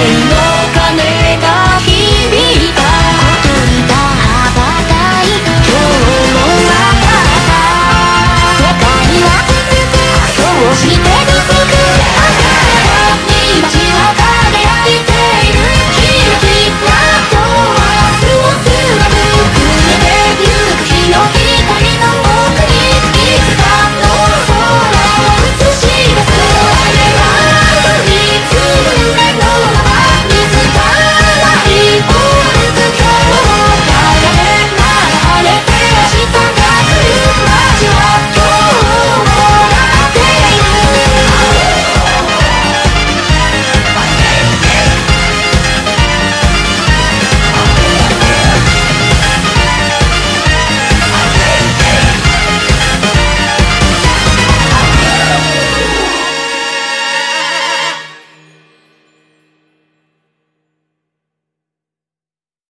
say no.